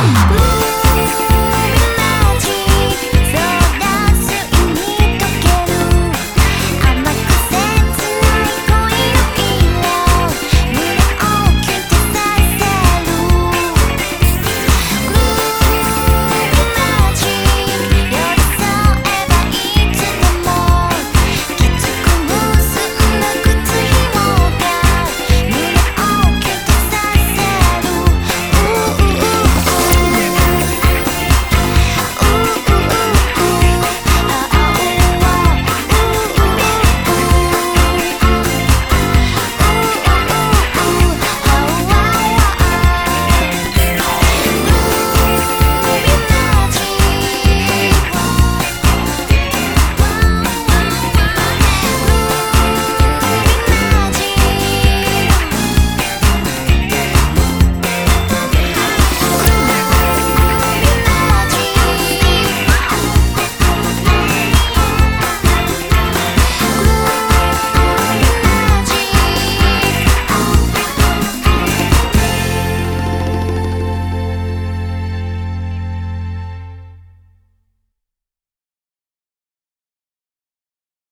Woo!